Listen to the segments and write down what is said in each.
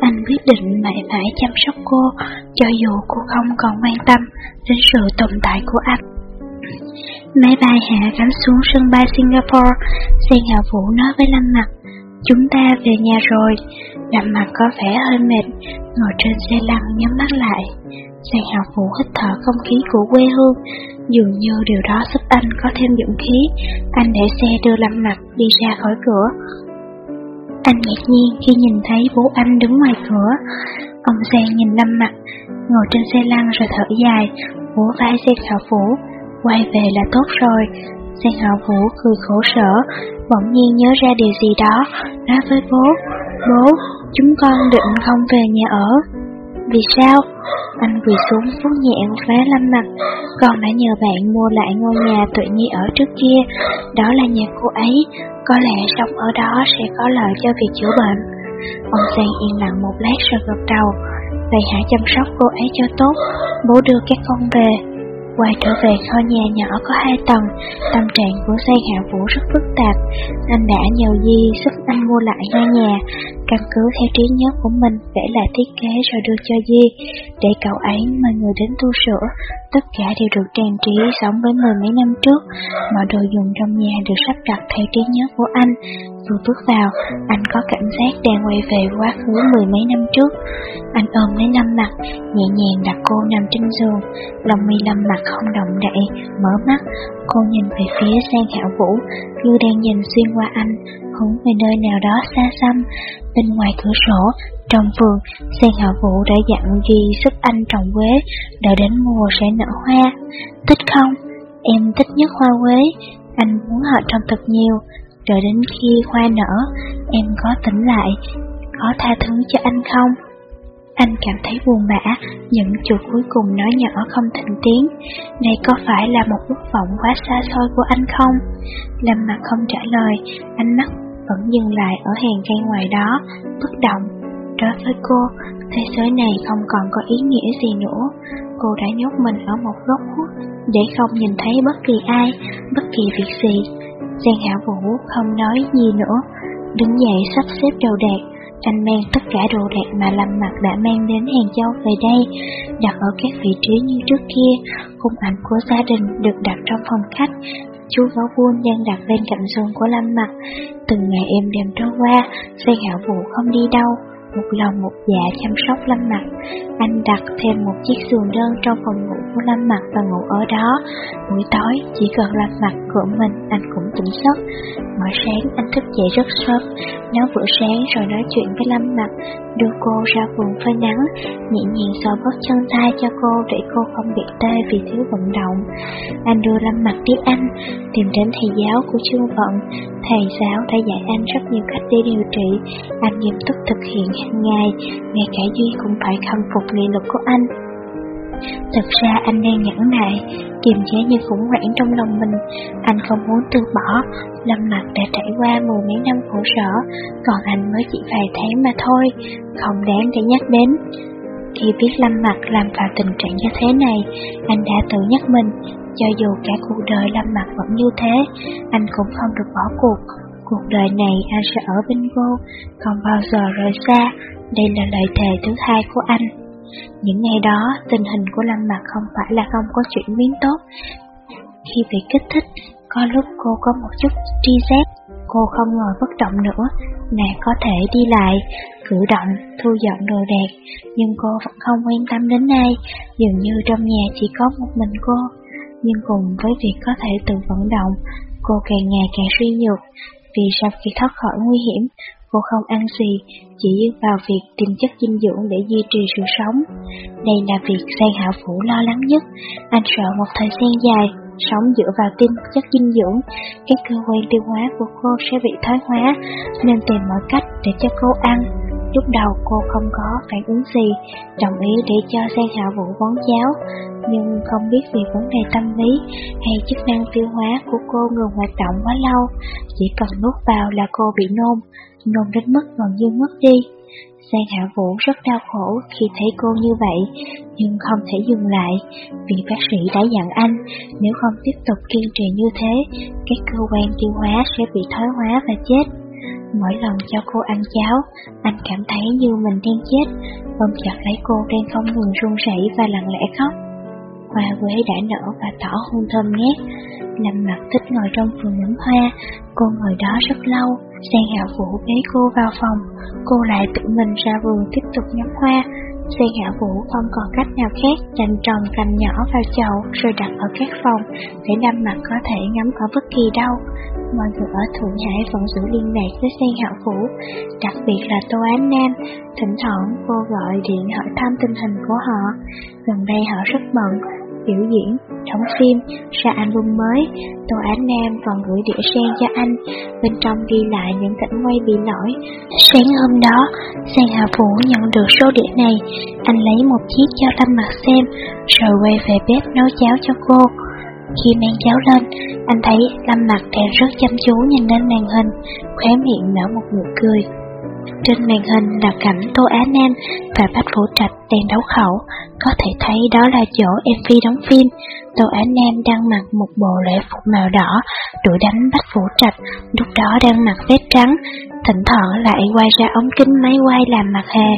Anh quyết định mãi mãi chăm sóc cô, Cho dù cô không còn quan tâm Đến sự tồn tại của anh. Máy bay hạ cánh xuống sân bay Singapore, Xe Hạ Vũ nói với Lâm Mặt Chúng ta về nhà rồi. Lâm Mặt có vẻ hơi mệt, Ngồi trên xe lăn nhắm mắt lại. Xe Hạ Vũ hít thở không khí của quê hương, Dường như điều đó giúp anh có thêm dũng khí. Anh để xe đưa Lâm Mặt đi ra khỏi cửa anh ngạc nhiên khi nhìn thấy bố anh đứng ngoài cửa. Ông Giang nhìn Lâm mặt, ngồi trên xe lăn rồi thở dài, vỗ vai xe khảo vũ, quay về là tốt rồi. Xe khảo Vũ cười khổ sở, bỗng nhiên nhớ ra điều gì đó, nói với bố, bố, chúng con định không về nhà ở. Vì sao? Anh quỳ xuống vuốt nhẹ phá lâm mặt, con đã nhờ bạn mua lại ngôi nhà tự nhi ở trước kia, đó là nhà cô ấy, có lẽ sống ở đó sẽ có lợi cho việc chữa bệnh. Ông Sang yên lặng một lát rồi gật đầu, vậy hãy chăm sóc cô ấy cho tốt, bố đưa các con về. Quay trở về kho nhà nhỏ có hai tầng, tâm trạng của Giang Hạ Vũ rất phức tạp. Anh đã nhờ Di giúp anh mua lại ngôi nhà, căn cứ theo trí nhớ của mình vẽ lại thiết kế rồi đưa cho Di, để cậu ấy mời người đến tu sửa. Tất cả đều được trang trí giống với mười mấy năm trước, mọi đồ dùng trong nhà được sắp đặt theo trí nhớ của anh. Vừa bước vào, anh có cảm giác đang quay về quá khứ mười mấy năm trước. Anh ôm lấy Lâm mặt, nhẹ nhàng đặt cô nằm trên giường, lòng mi Lâm mặt không động đậy, mở mắt, cô nhìn về phía Sang Hạo Vũ, như đang nhìn xuyên qua anh, hứng về nơi nào đó xa xăm. Bên ngoài cửa sổ, trong vườn, xe hạ Vũ đã dặn Ghi giúp anh trồng quế, đợi đến mùa sẽ nở hoa. Thích không? Em thích nhất hoa quế, anh muốn họ trồng thật nhiều, đợi đến khi hoa nở, em có tỉnh lại, có tha thứ cho anh không? Anh cảm thấy buồn bã, những chuột cuối cùng nói nhỏ không thành tiếng. Đây có phải là một ước vọng quá xa xôi của anh không? Lâm mặt không trả lời, ánh mắt vẫn dừng lại ở hàng cây ngoài đó, bất động. Đối với cô, thế giới này không còn có ý nghĩa gì nữa. Cô đã nhốt mình ở một góc khuất để không nhìn thấy bất kỳ ai, bất kỳ việc gì. Giang Hạ Vũ không nói gì nữa, đứng dậy sắp xếp đồ đạc, anh mang tất cả đồ đạc mà Lâm Mặt đã mang đến Hàng Châu về đây, đặt ở các vị trí như trước kia. Khung ảnh của gia đình được đặt trong phòng khách. Chú gấu buôn đang đặt bên cạnh giường của Lâm Mặt. Từng ngày em đem trôi qua, xe hạ vụ không đi đâu một lòng một dạ chăm sóc Lâm Mặt. Anh đặt thêm một chiếc giường đơn trong phòng ngủ của Lâm Mặt và ngủ ở đó. Buổi tối, chỉ cần Lâm Mặt của mình, anh cũng tỉnh giấc. Mỗi sáng, anh thức dậy rất sớm, nấu bữa sáng rồi nói chuyện với Lâm Mặt, đưa cô ra vườn phơi nắng, nhẹ nhàng xoa bóp chân tay cho cô để cô không bị tê vì thiếu vận động. Anh đưa Lâm Mặt tiếp anh, tìm đến thầy giáo của chương vận. Thầy giáo đã dạy anh rất nhiều cách để điều trị, anh nghiêm túc thực hiện hàng ngày, ngay cả Duy cũng phải khâm phục nghị lực của anh. Thật ra anh đang nhẫn nại, kiềm chế những khủng hoảng trong lòng mình, anh không muốn từ bỏ, Lâm Mặt đã trải qua mười mấy năm khổ sở, còn anh mới chỉ vài tháng mà thôi, không đáng để nhắc đến. Khi biết Lâm Mặt làm vào tình trạng như thế này, anh đã tự nhắc mình, cho dù cả cuộc đời Lâm Mặt vẫn như thế, anh cũng không được bỏ cuộc. Cuộc đời này anh sẽ ở bên cô, không bao giờ rời xa, đây là lời thề thứ hai của anh. Những ngày đó, tình hình của Lâm Mặt không phải là không có chuyển biến tốt. Khi bị kích thích, có lúc cô có một chút tri giác, cô không ngồi bất động nữa, nàng có thể đi lại, cử động, thu dọn đồ đạc, nhưng cô vẫn không quan tâm đến ai, dường như trong nhà chỉ có một mình cô. Nhưng cùng với việc có thể tự vận động, cô càng ngày càng suy nhược, vì sau khi thoát khỏi nguy hiểm, cô không ăn gì, chỉ dựa vào việc tìm chất dinh dưỡng để duy trì sự sống. Đây là việc Giang Hạo Vũ lo lắng nhất. Anh sợ một thời gian dài, sống dựa vào tinh chất dinh dưỡng, các cơ quan tiêu hóa của cô sẽ bị thoái hóa, nên tìm mọi cách để cho cô ăn. Lúc đầu cô không có phản ứng gì, đồng ý để cho xe Hạ Vũ vón cháo, nhưng không biết vì vấn đề tâm lý hay chức năng tiêu hóa của cô ngừng hoạt động quá lâu, chỉ cần nuốt vào là cô bị nôn, nôn đến mức gần như mất đi. Giang Hạ Vũ rất đau khổ khi thấy cô như vậy, nhưng không thể dừng lại, vì bác sĩ đã dặn anh, nếu không tiếp tục kiên trì như thế, các cơ quan tiêu hóa sẽ bị thoái hóa và chết. Mỗi lần cho cô ăn cháo, anh cảm thấy như mình đang chết, ôm chặt lấy cô đang không ngừng run rẩy và lặng lẽ khóc. Hoa quế đã nở và tỏ hôn thơm ngát, Lâm mặt thích ngồi trong vườn ngắm hoa, cô ngồi đó rất lâu, sang Hạ Vũ bế cô vào phòng, cô lại tự mình ra vườn tiếp tục ngắm hoa. Xe Hạ Vũ không còn cách nào khác dành trồng cành nhỏ vào chậu rồi đặt ở các phòng để năm mặt có thể ngắm ở bất kỳ đâu. Mọi người ở Thượng Hải vẫn giữ liên lạc với xe Hạ Vũ, đặc biệt là Tô Án Nam. Thỉnh thoảng cô gọi điện hỏi thăm tình hình của họ. Gần đây họ rất bận, biểu diễn, đóng phim, ra album mới, Tô Á Nam còn gửi đĩa sen cho anh, bên trong ghi lại những cảnh quay bị lỗi. Sáng hôm đó, Sang Hà Vũ nhận được số đĩa này, anh lấy một chiếc cho Lâm Mặt xem, rồi quay về bếp nấu cháo cho cô. Khi mang cháo lên, anh thấy Lâm Mặt đang rất chăm chú nhìn lên màn hình, khóe miệng nở một nụ cười. Trên màn hình là cảnh Tô Á Nam và Bách Vũ Trạch đang đấu khẩu, có thể thấy đó là chỗ MV đóng phim. Tô Á Nam đang mặc một bộ lễ phục màu đỏ, đuổi đánh Bách Vũ Trạch, lúc đó đang mặc vest trắng, thỉnh thoảng lại quay ra ống kính máy quay làm mặt hề.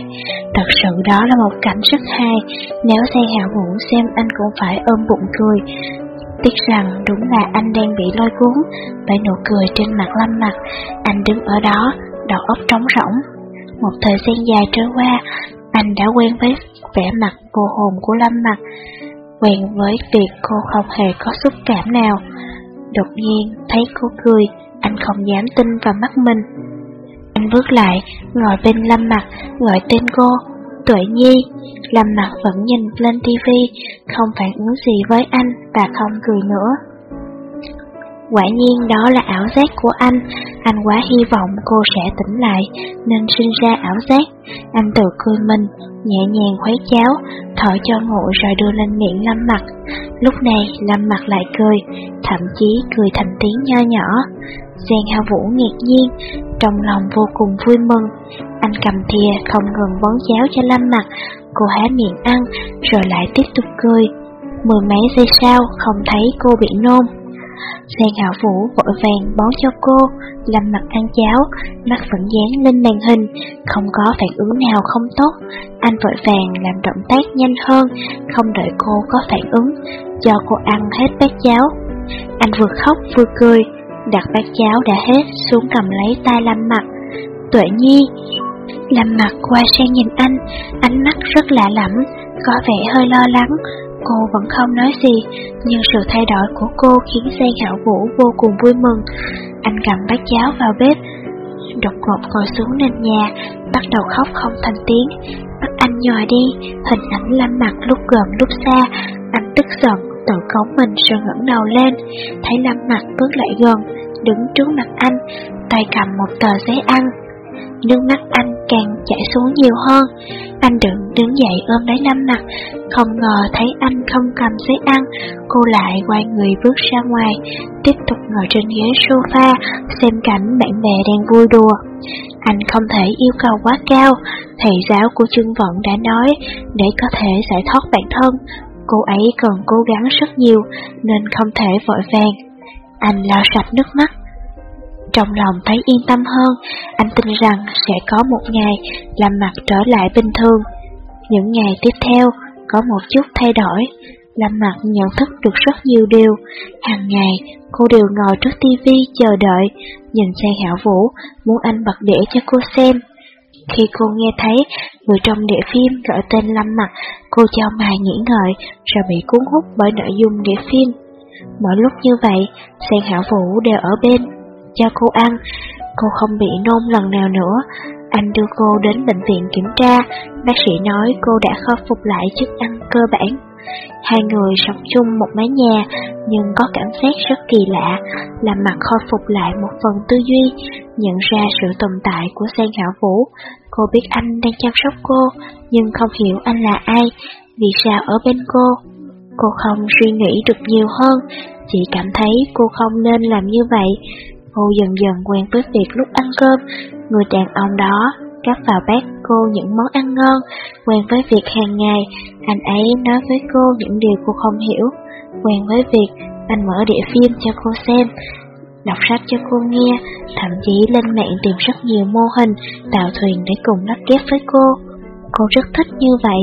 Thật sự đó là một cảnh rất hay, nếu say hạ vũ xem anh cũng phải ôm bụng cười. Tiếc rằng đúng là anh đang bị lôi cuốn bởi nụ cười trên mặt lâm mặt, anh đứng ở đó, đầu óc trống rỗng. Một thời gian dài trôi qua, anh đã quen với vẻ mặt vô hồn của Lâm Mặt, quen với việc cô không hề có xúc cảm nào. Đột nhiên thấy cô cười, anh không dám tin vào mắt mình. Anh bước lại, ngồi bên Lâm Mặt, gọi tên cô, Tuệ Nhi. Lâm Mặt vẫn nhìn lên tivi, không phản ứng gì với anh và không cười nữa. Quả nhiên đó là ảo giác của anh, anh quá hy vọng cô sẽ tỉnh lại nên sinh ra ảo giác. Anh tự cười mình, nhẹ nhàng khuấy cháo, thổi cho nguội rồi đưa lên miệng Lâm Mặt. Lúc này Lâm Mặt lại cười, thậm chí cười thành tiếng nho nhỏ. Giang Hao Vũ ngạc nhiên, trong lòng vô cùng vui mừng. Anh cầm thìa không ngừng bón cháo cho Lâm Mặt, cô há miệng ăn rồi lại tiếp tục cười. Mười mấy giây sau không thấy cô bị nôn. Giang Hạo Vũ vội vàng bón cho cô, làm mặt ăn cháo, mắt vẫn dán lên màn hình, không có phản ứng nào không tốt. Anh vội vàng làm động tác nhanh hơn, không đợi cô có phản ứng, cho cô ăn hết bát cháo. Anh vừa khóc vừa cười, đặt bát cháo đã hết xuống cầm lấy tay Lâm mặt. Tuệ Nhi, Lâm mặt qua sang nhìn anh, ánh mắt rất lạ lẫm, có vẻ hơi lo lắng, Cô vẫn không nói gì, nhưng sự thay đổi của cô khiến Giang Hạo Vũ vô cùng vui mừng. Anh cầm bát cháo vào bếp, đột ngột ngồi xuống nền nhà, bắt đầu khóc không thành tiếng. Mắt anh nhòi đi, hình ảnh lâm mặt lúc gần lúc xa, anh tức giận, tự cống mình rồi ngẩng đầu lên, thấy lâm mặt bước lại gần, đứng trước mặt anh, tay cầm một tờ giấy ăn. Nước mắt anh càng chảy xuống nhiều hơn. Anh đứng đứng dậy ôm lấy Lâm mặt Không ngờ thấy anh không cầm giấy ăn, Cô lại quay người bước ra ngoài, Tiếp tục ngồi trên ghế sofa, Xem cảnh bạn bè đang vui đùa. Anh không thể yêu cầu quá cao, Thầy giáo của chương vận đã nói, Để có thể giải thoát bản thân, Cô ấy cần cố gắng rất nhiều, Nên không thể vội vàng. Anh lau sạch nước mắt trong lòng thấy yên tâm hơn, anh tin rằng sẽ có một ngày làm mặt trở lại bình thường. Những ngày tiếp theo, có một chút thay đổi, Lâm Mặt nhận thức được rất nhiều điều. Hàng ngày, cô đều ngồi trước tivi chờ đợi, nhìn sang Hảo Vũ, muốn anh bật đĩa cho cô xem. Khi cô nghe thấy người trong đĩa phim gọi tên Lâm Mặt, cô cho mày nghĩ ngợi rồi bị cuốn hút bởi nội dung đĩa phim. Mỗi lúc như vậy, Sang Hảo Vũ đều ở bên, cho cô ăn. Cô không bị nôn lần nào nữa. Anh đưa cô đến bệnh viện kiểm tra, bác sĩ nói cô đã khôi phục lại chức năng cơ bản. Hai người sống chung một mái nhà, nhưng có cảm giác rất kỳ lạ, làm mặt khôi phục lại một phần tư duy, nhận ra sự tồn tại của Giang Hảo Vũ. Cô biết anh đang chăm sóc cô, nhưng không hiểu anh là ai, vì sao ở bên cô. Cô không suy nghĩ được nhiều hơn, chỉ cảm thấy cô không nên làm như vậy. Cô dần dần quen với việc lúc ăn cơm, người đàn ông đó cắp vào bát cô những món ăn ngon, quen với việc hàng ngày, anh ấy nói với cô những điều cô không hiểu, quen với việc anh mở địa phim cho cô xem, đọc sách cho cô nghe, thậm chí lên mạng tìm rất nhiều mô hình tạo thuyền để cùng lắp ghép với cô. Cô rất thích như vậy,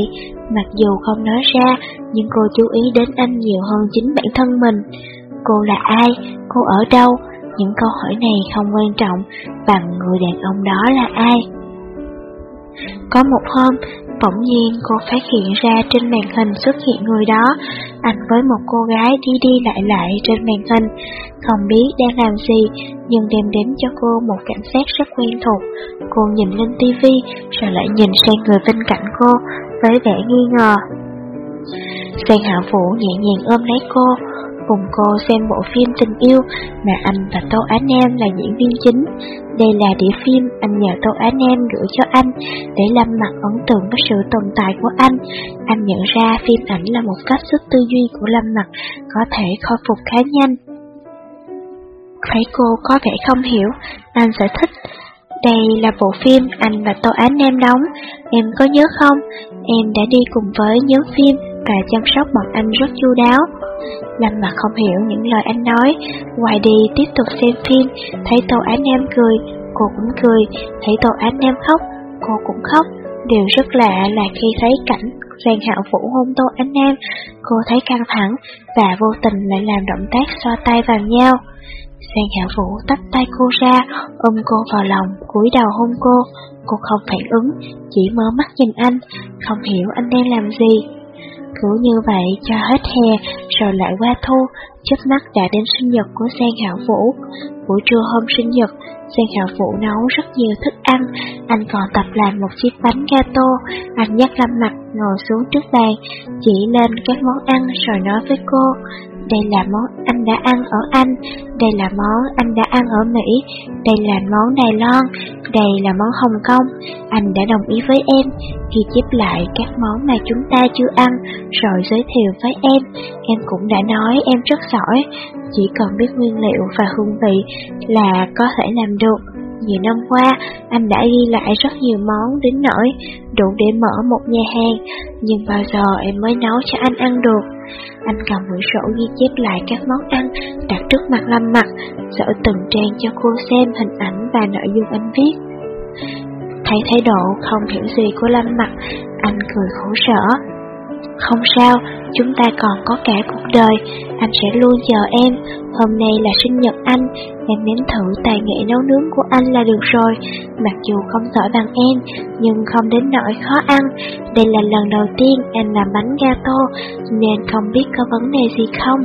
mặc dù không nói ra, nhưng cô chú ý đến anh nhiều hơn chính bản thân mình. Cô là ai? Cô ở đâu? Những câu hỏi này không quan trọng bằng người đàn ông đó là ai. Có một hôm, bỗng nhiên cô phát hiện ra trên màn hình xuất hiện người đó, anh với một cô gái đi đi lại lại trên màn hình, không biết đang làm gì, nhưng đem đến cho cô một cảm giác rất quen thuộc. Cô nhìn lên tivi, rồi lại nhìn sang người bên cạnh cô, với vẻ nghi ngờ. Giang Hạ Vũ nhẹ nhàng ôm lấy cô, cùng cô xem bộ phim tình yêu mà anh và Tô Á Nam là diễn viên chính. Đây là đĩa phim anh nhờ Tô Á Nam gửi cho anh để lâm mặt ấn tượng với sự tồn tại của anh. Anh nhận ra phim ảnh là một cách sức tư duy của Lâm Mặt có thể khôi phục khá nhanh. Thấy cô có vẻ không hiểu, anh giải thích. Đây là bộ phim anh và Tô án Nam đóng, em có nhớ không? Em đã đi cùng với nhóm phim và chăm sóc bọn anh rất chu đáo. Lâm mặt không hiểu những lời anh nói, ngoài đi tiếp tục xem phim, thấy Tô Á Nam cười, cô cũng cười, thấy Tô Á Nam khóc, cô cũng khóc. Điều rất lạ là khi thấy cảnh Giang Hạo Vũ hôn Tô Á Nam, cô thấy căng thẳng và vô tình lại làm động tác xoa tay vào nhau. Giang Hạo Vũ tách tay cô ra, ôm cô vào lòng, cúi đầu hôn cô. Cô không phản ứng, chỉ mở mắt nhìn anh, không hiểu anh đang làm gì. Cứ như vậy cho hết hè, rồi lại qua thu, chớp mắt đã đến sinh nhật của Giang Hạo Vũ. Buổi trưa hôm sinh nhật, Giang Hạo Vũ nấu rất nhiều thức ăn, anh còn tập làm một chiếc bánh gato, anh nhắc Lâm Mặt ngồi xuống trước bàn, chỉ lên các món ăn rồi nói với cô, đây là món anh đã ăn ở Anh, đây là món anh đã ăn ở Mỹ, đây là món Đài Loan, đây là món Hồng Kông. Anh đã đồng ý với em khi chép lại các món mà chúng ta chưa ăn, rồi giới thiệu với em. Em cũng đã nói em rất giỏi, chỉ cần biết nguyên liệu và hương vị là có thể làm được. Nhiều năm qua, anh đã ghi lại rất nhiều món đến nỗi đủ để mở một nhà hàng, nhưng bao giờ em mới nấu cho anh ăn được. Anh cầm quyển sổ ghi chép lại các món ăn đặt trước mặt Lâm Mặt, dở từng trang cho cô xem hình ảnh và nội dung anh viết. Thấy thái độ không hiểu gì của Lâm Mặt, anh cười khổ sở. Không sao, chúng ta còn có cả cuộc đời, anh sẽ luôn chờ em. Hôm nay là sinh nhật anh, em nếm thử tài nghệ nấu nướng của anh là được rồi. Mặc dù không giỏi bằng em, nhưng không đến nỗi khó ăn. Đây là lần đầu tiên em làm bánh gato, nên không biết có vấn đề gì không.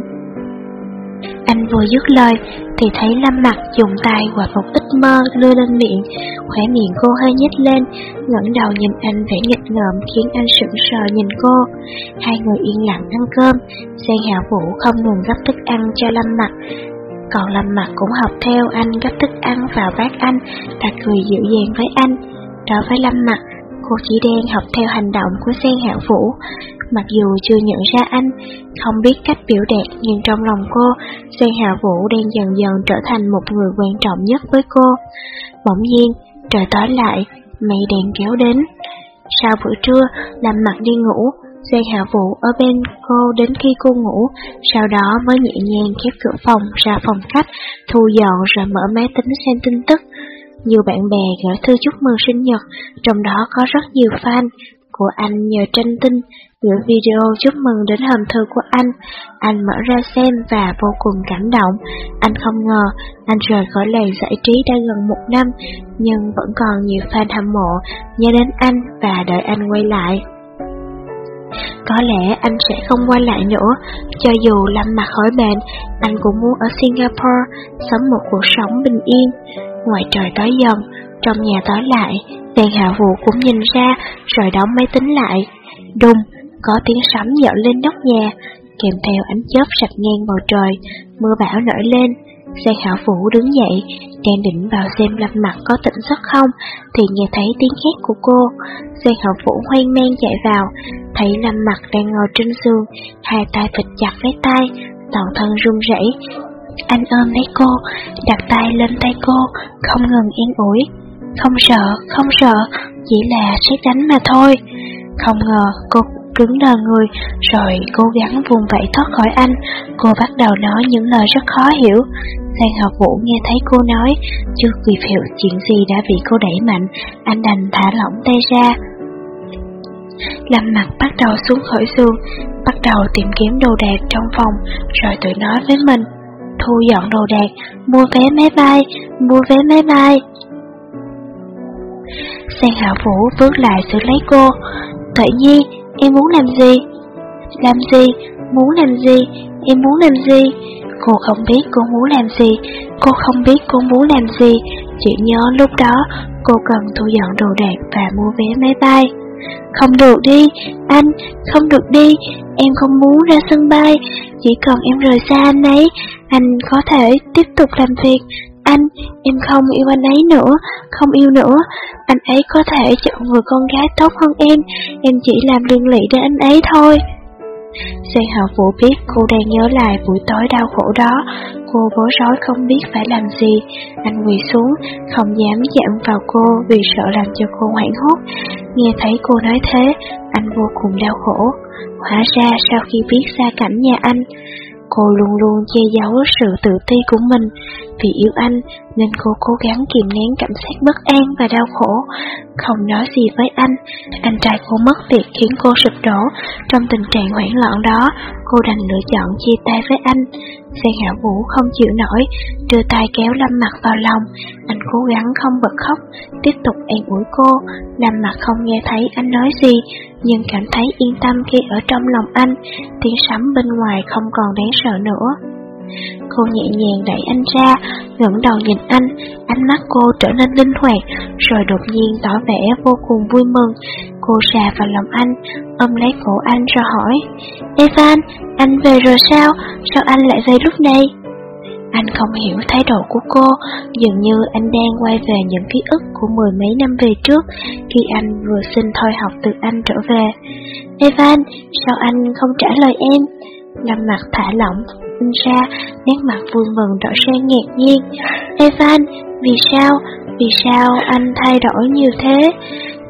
Anh vừa dứt lời thì thấy Lâm mặc dùng tay quạt một ít mơ đưa lên miệng, khóe miệng cô hơi nhếch lên, ngẩng đầu nhìn anh vẻ nghịch ngợm khiến anh sững sờ nhìn cô. Hai người yên lặng ăn cơm, Giang Hạ Vũ không ngừng gấp thức ăn cho Lâm mặc, Còn Lâm mặc cũng học theo anh gấp thức ăn vào bát anh, ta cười dịu dàng với anh. Đối với Lâm mặc, cô chỉ đang học theo hành động của Giang Hạ Vũ. Mặc dù chưa nhận ra anh, không biết cách biểu đạt nhưng trong lòng cô, Giang Hạ Vũ đang dần dần trở thành một người quan trọng nhất với cô. Bỗng nhiên, trời tối lại, mây đèn kéo đến. Sau bữa trưa, làm mặt đi ngủ, Giang Hạ Vũ ở bên cô đến khi cô ngủ, sau đó mới nhẹ nhàng khép cửa phòng ra phòng khách, thu dọn rồi mở máy tính xem tin tức. Nhiều bạn bè gửi thư chúc mừng sinh nhật, trong đó có rất nhiều fan của anh nhờ tranh tin, gửi video chúc mừng đến hòm thư của anh. Anh mở ra xem và vô cùng cảm động. Anh không ngờ anh rời khỏi làng giải trí đã gần một năm, nhưng vẫn còn nhiều fan hâm mộ nhớ đến anh và đợi anh quay lại. Có lẽ anh sẽ không quay lại nữa, cho dù Lâm mặt khỏi bệnh, anh cũng muốn ở Singapore sống một cuộc sống bình yên. Ngoài trời tối dần, trong nhà tối lại, đèn hạ vụ cũng nhìn ra rồi đóng máy tính lại. Đùng, có tiếng sấm dạo lên nóc nhà, kèm theo ánh chớp sạch ngang bầu trời, mưa bão nổi lên. Xe hạ Vũ đứng dậy, đang định vào xem Lâm Mặt có tỉnh giấc không, thì nghe thấy tiếng hét của cô. Xe hạ Vũ hoang mang chạy vào, thấy Lâm Mặt đang ngồi trên giường, hai tay vịt chặt lấy tay, toàn thân run rẩy. Anh ôm lấy cô, đặt tay lên tay cô, không ngừng yên ủi. Không sợ, không sợ, chỉ là xét đánh mà thôi. Không ngờ cô cứng đờ người, rồi cố gắng vùng vẫy thoát khỏi anh. Cô bắt đầu nói những lời rất khó hiểu. Giang học vũ nghe thấy cô nói, chưa kịp hiểu chuyện gì đã bị cô đẩy mạnh, anh đành thả lỏng tay ra. Lâm mặt bắt đầu xuống khỏi giường, bắt đầu tìm kiếm đồ đạc trong phòng, rồi tự nói với mình, thu dọn đồ đạc, mua vé máy bay, mua vé máy bay. Giang Hạ Vũ bước lại xử lấy cô. Tuệ Nhi, em muốn làm gì? Làm gì? Muốn làm gì? Em muốn làm gì? Cô không biết cô muốn làm gì, cô không biết cô muốn làm gì, chỉ nhớ lúc đó cô cần thu dọn đồ đạc và mua vé máy bay. Không được đi, anh, không được đi, em không muốn ra sân bay, chỉ cần em rời xa anh ấy, anh có thể tiếp tục làm việc, anh, em không yêu anh ấy nữa, không yêu nữa. Anh ấy có thể chọn người con gái tốt hơn em, em chỉ làm liên lụy đến anh ấy thôi. Giang Hạo Vũ biết cô đang nhớ lại buổi tối đau khổ đó, cô bối rối không biết phải làm gì. Anh quỳ xuống, không dám chạm vào cô vì sợ làm cho cô hoảng hốt. Nghe thấy cô nói thế, anh vô cùng đau khổ. Hóa ra sau khi biết xa cảnh nhà anh, Cô luôn luôn che giấu sự tự ti của mình. Vì yêu anh nên cô cố gắng kìm nén cảm giác bất an và đau khổ, không nói gì với anh. Anh trai cô mất việc khiến cô sụp đổ. Trong tình trạng hoảng loạn đó, cô đành lựa chọn chia tay với anh. xe Hạ Vũ không chịu nổi, đưa tay kéo Lâm Mặt vào lòng. Anh cố gắng không bật khóc, tiếp tục an ủi cô. Lâm Mặt không nghe thấy anh nói gì, nhưng cảm thấy yên tâm khi ở trong lòng anh. Tiếng sấm bên ngoài không còn đáng sợ nữa. Cô nhẹ nhàng đẩy anh ra, ngẩng đầu nhìn anh, ánh mắt cô trở nên linh hoạt, rồi đột nhiên tỏ vẻ vô cùng vui mừng. Cô xà vào lòng anh, ôm lấy cổ anh rồi hỏi, Evan, anh về rồi sao? Sao anh lại về lúc này? Anh không hiểu thái độ của cô, dường như anh đang quay về những ký ức của mười mấy năm về trước, khi anh vừa xin thôi học từ anh trở về. Evan, sao anh không trả lời em? Lâm mặt thả lỏng, in ra, nét mặt vui mừng rõ ràng ngạc nhiên. Evan, vì sao, vì sao anh thay đổi nhiều thế?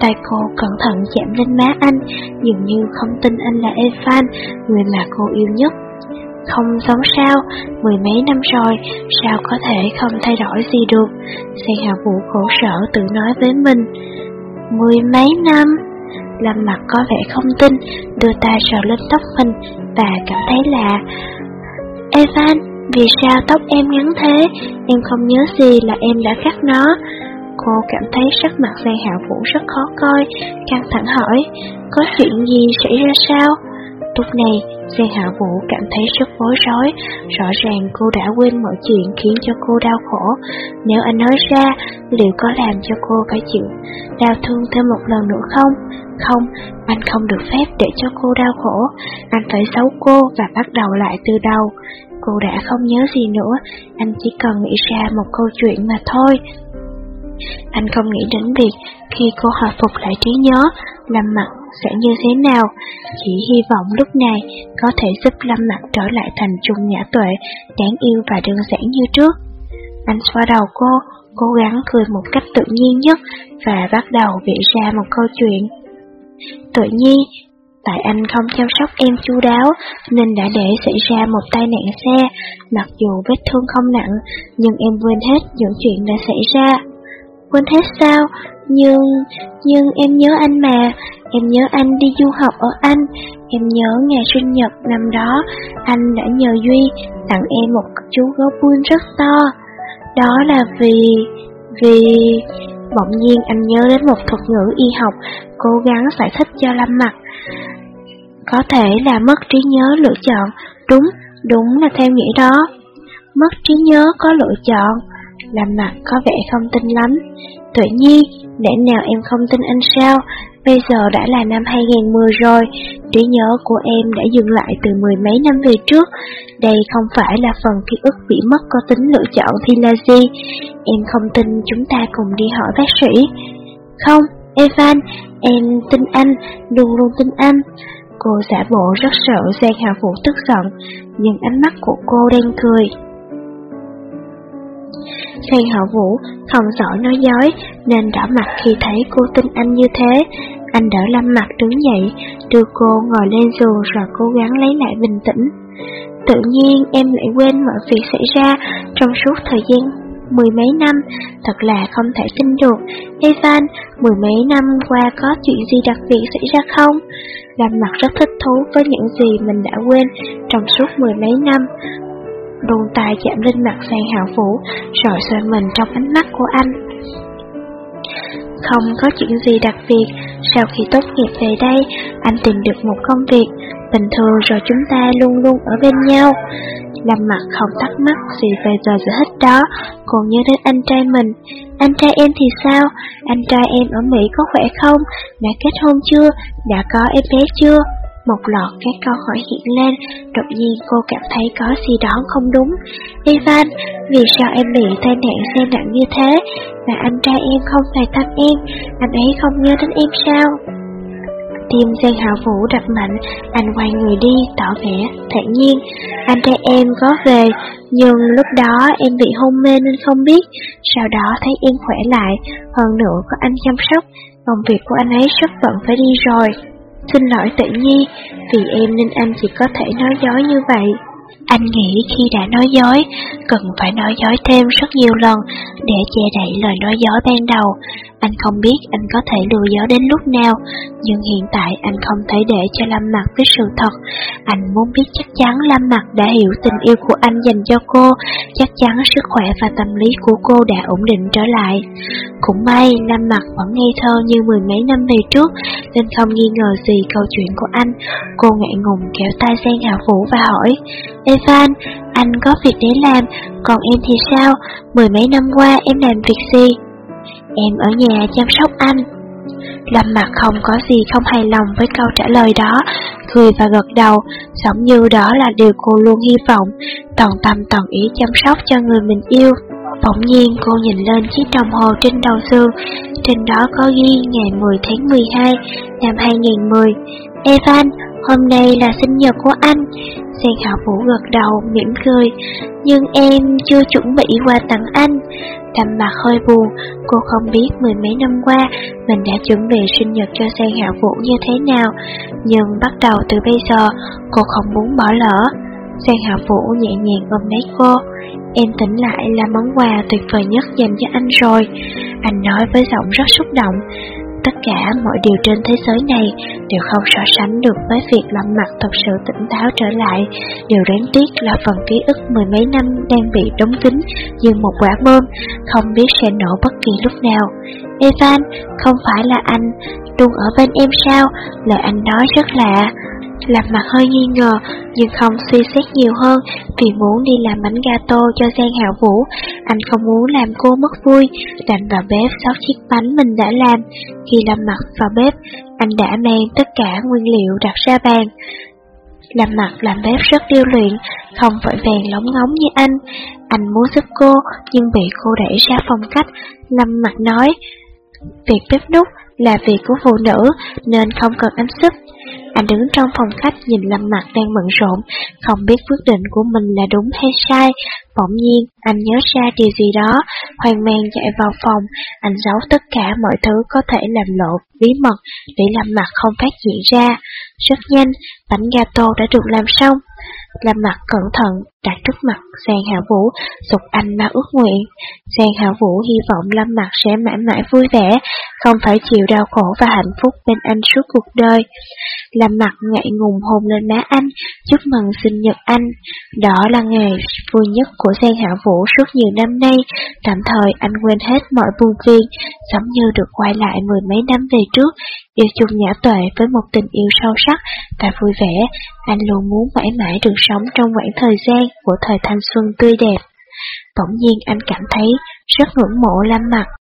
Tay cô cẩn thận chạm lên má anh, dường như không tin anh là Evan, người mà cô yêu nhất. Không giống sao, mười mấy năm rồi, sao có thể không thay đổi gì được? Xe hạ vũ khổ sở tự nói với mình. Mười mấy năm? Lâm mặt có vẻ không tin, đưa tay sờ lên tóc mình và cảm thấy lạ. Evan, vì sao tóc em ngắn thế? Em không nhớ gì là em đã cắt nó. Cô cảm thấy sắc mặt Giang Hạ Vũ rất khó coi, căng thẳng hỏi, có chuyện gì xảy ra sao? Lúc này, Giang Hạ Vũ cảm thấy rất bối rối, rõ ràng cô đã quên mọi chuyện khiến cho cô đau khổ. Nếu anh nói ra, liệu có làm cho cô phải chịu đau thương thêm một lần nữa không? Không, anh không được phép để cho cô đau khổ, anh phải giấu cô và bắt đầu lại từ đầu. Cô đã không nhớ gì nữa, anh chỉ cần nghĩ ra một câu chuyện mà thôi. Anh không nghĩ đến việc khi cô hồi phục lại trí nhớ, làm Mặt sẽ như thế nào, chỉ hy vọng lúc này có thể giúp Lâm Mặt trở lại thành trung nhã tuệ, đáng yêu và đơn giản như trước. Anh xoa đầu cô, cố gắng cười một cách tự nhiên nhất và bắt đầu vẽ ra một câu chuyện. Tự nhiên, tại anh không chăm sóc em chu đáo nên đã để xảy ra một tai nạn xe, mặc dù vết thương không nặng, nhưng em quên hết những chuyện đã xảy ra. Quên hết sao? Nhưng, nhưng em nhớ anh mà, em nhớ anh đi du học ở Anh, em nhớ ngày sinh nhật năm đó, anh đã nhờ Duy tặng em một chú gấu buôn rất to. Đó là vì, vì... Bỗng nhiên anh nhớ đến một thuật ngữ y học, cố gắng giải thích cho Lâm Mặt. Có thể là mất trí nhớ lựa chọn, đúng, đúng là theo nghĩa đó. Mất trí nhớ có lựa chọn, làm mặt có vẻ không tin lắm. Tuệ nhi, Lẽ nào em không tin anh sao? Bây giờ đã là năm 2010 rồi, trí nhớ của em đã dừng lại từ mười mấy năm về trước. Đây không phải là phần ký ức bị mất có tính lựa chọn thì là gì? Em không tin chúng ta cùng đi hỏi bác sĩ. Không, Evan, em tin anh, luôn luôn tin anh. Cô giả bộ rất sợ Giang Hạ Vũ tức giận, nhưng ánh mắt của cô đang cười. Giang họ Vũ không giỏi nói dối, nên đỏ mặt khi thấy cô tin anh như thế. Anh đỡ Lâm mặt đứng dậy, đưa cô ngồi lên giường rồi cố gắng lấy lại bình tĩnh. Tự nhiên em lại quên mọi việc xảy ra trong suốt thời gian mười mấy năm, thật là không thể tin được. Evan, mười mấy năm qua có chuyện gì đặc biệt xảy ra không? Lâm mặt rất thích thú với những gì mình đã quên trong suốt mười mấy năm đôn tay chạm lên mặt sang hạo vũ, rồi xoay mình trong ánh mắt của anh. Không có chuyện gì đặc biệt, sau khi tốt nghiệp về đây, anh tìm được một công việc, bình thường rồi chúng ta luôn luôn ở bên nhau. Lâm mặt không thắc mắc gì về giờ giờ hết đó, còn nhớ đến anh trai mình. Anh trai em thì sao? Anh trai em ở Mỹ có khỏe không? Đã kết hôn chưa? Đã có em bé chưa? Một loạt các câu hỏi hiện lên, đột nhiên cô cảm thấy có gì đó không đúng. Ivan, vì sao em bị tai nạn xe nặng như thế? Mà anh trai em không về thăm em, anh ấy không nhớ đến em sao? Tim Giang Hạ Vũ đập mạnh, anh quay người đi, tỏ vẻ, thản nhiên. Anh trai em có về, nhưng lúc đó em bị hôn mê nên không biết. Sau đó thấy em khỏe lại, hơn nữa có anh chăm sóc, công việc của anh ấy sắp vẫn phải đi rồi. Xin lỗi tự nhi, vì em nên anh chỉ có thể nói dối như vậy. Anh nghĩ khi đã nói dối, cần phải nói dối thêm rất nhiều lần để che đậy lời nói dối ban đầu. Anh không biết anh có thể lừa dối đến lúc nào, nhưng hiện tại anh không thể để cho Lâm Mặt biết sự thật. Anh muốn biết chắc chắn Lâm Mặt đã hiểu tình yêu của anh dành cho cô, chắc chắn sức khỏe và tâm lý của cô đã ổn định trở lại. Cũng may Lâm Mặt vẫn ngây thơ như mười mấy năm về trước, nên không nghi ngờ gì câu chuyện của anh. Cô ngại ngùng kéo tay Giang Hạ Vũ và hỏi, Evan, anh có việc để làm, còn em thì sao? Mười mấy năm qua em làm việc gì? Em ở nhà chăm sóc anh. Lâm mặt không có gì không hài lòng với câu trả lời đó, cười và gật đầu, giống như đó là điều cô luôn hy vọng, toàn tâm toàn ý chăm sóc cho người mình yêu. Bỗng nhiên cô nhìn lên chiếc đồng hồ trên đầu giường, trên đó có ghi ngày 10 tháng 12 năm 2010. Evan, hôm nay là sinh nhật của anh. Giang Hạo Vũ gật đầu, mỉm cười, nhưng em chưa chuẩn bị quà tặng anh. Đầm mặt hơi buồn, cô không biết mười mấy năm qua mình đã chuẩn bị sinh nhật cho Giang Hạo Vũ như thế nào, nhưng bắt đầu từ bây giờ cô không muốn bỏ lỡ. Giang Hạo Vũ nhẹ nhàng ôm lấy cô Em tỉnh lại là món quà tuyệt vời nhất dành cho anh rồi Anh nói với giọng rất xúc động Tất cả mọi điều trên thế giới này đều không so sánh được với việc lâm mặt thật sự tỉnh táo trở lại. Điều đáng tiếc là phần ký ức mười mấy năm đang bị đóng kín như một quả bom, không biết sẽ nổ bất kỳ lúc nào. Evan, không phải là anh, luôn ở bên em sao? Lời anh nói rất lạ. Làm mặt hơi nghi ngờ, nhưng không suy xét nhiều hơn vì muốn đi làm bánh gato cho Giang Hạo Vũ. Anh không muốn làm cô mất vui, đành vào bếp xóc chiếc bánh mình đã làm. Khi làm mặt vào bếp, anh đã mang tất cả nguyên liệu đặt ra bàn. Làm mặt làm bếp rất điêu luyện, không vội vàng lóng ngóng như anh. Anh muốn giúp cô, nhưng bị cô đẩy ra phòng khách. Lâm mặt nói, việc bếp nút là việc của phụ nữ nên không cần anh giúp. Anh đứng trong phòng khách nhìn Lâm Mặt đang bận rộn, không biết quyết định của mình là đúng hay sai. Bỗng nhiên, anh nhớ ra điều gì đó, hoang mang chạy vào phòng, anh giấu tất cả mọi thứ có thể làm lộ bí mật để Lâm Mặt không phát hiện ra. Rất nhanh, bánh gato đã được làm xong. Lâm Mặt cẩn thận đặt trước mặt Giang Hạ Vũ, dục anh mà ước nguyện. Giang Hạ Vũ hy vọng Lâm Mặt sẽ mãi mãi vui vẻ, không phải chịu đau khổ và hạnh phúc bên anh suốt cuộc đời. Lâm Mặt ngại ngùng hôn lên má anh, chúc mừng sinh nhật anh. Đó là ngày vui nhất của Giang Hạ Vũ suốt nhiều năm nay, tạm thời anh quên hết mọi buồn phiền, giống như được quay lại mười mấy năm về trước, yêu chung nhã tuệ với một tình yêu sâu sắc và vui vẻ. Anh luôn muốn mãi mãi được sống trong khoảng thời gian của thời thanh xuân tươi đẹp. Bỗng nhiên anh cảm thấy rất ngưỡng mộ lam Mặt